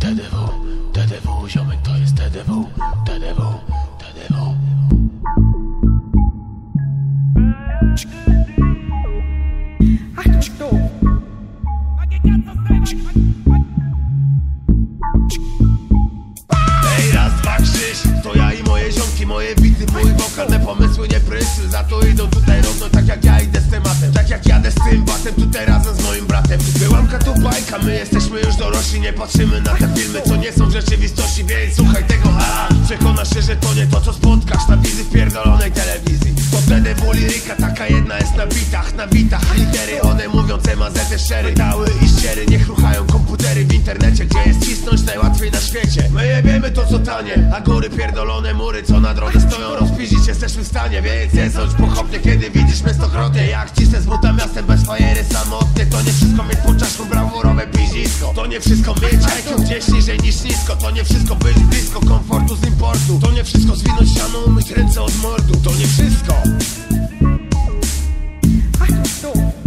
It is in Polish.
TDW, TDW, ziomek to jest TDW, TDW, TDW. Ej, raz, dwa, krzyż To ja i moje ziomki, moje bity, mój wokal Me pomysły nie prysły, za to idą tutaj równo Tak jak ja idę z tematem, tak jak jadę z tym batem. Tutaj razem z moim bratem. Byłamka to bajka, my jesteśmy już dorośli Nie patrzymy na te filmy, co nie są w rzeczywistości Więc słuchaj tego, a Przekonasz się, że to nie to, co spotkasz Na wizji pierdolonej telewizji. To TDW liryka, taka jedna jest na bitach Na bitach. Litery, one mówią CMZ szczery. Dały i ściery, niech ruchają komputery w internecie Gdzie jest cisnąć najłatwiej na świecie. My jebiemy to co tanie, a góry pierdolone mury Co na drodze stoją, rozpiździć jesteśmy w stanie Więc nie sądź pochopnie, kiedy widzisz mnie stokrotnie. Jak cisnę z buta miastem bez fajery samotnie To nie wszystko mieć pod To nie wszystko mieć IQ gdzieś niżej niż nisko To nie wszystko być blisko komfortu z importu. To nie wszystko zwinąć siano, umyć ręce od mordu. To nie wszystko. Achtung, stopp!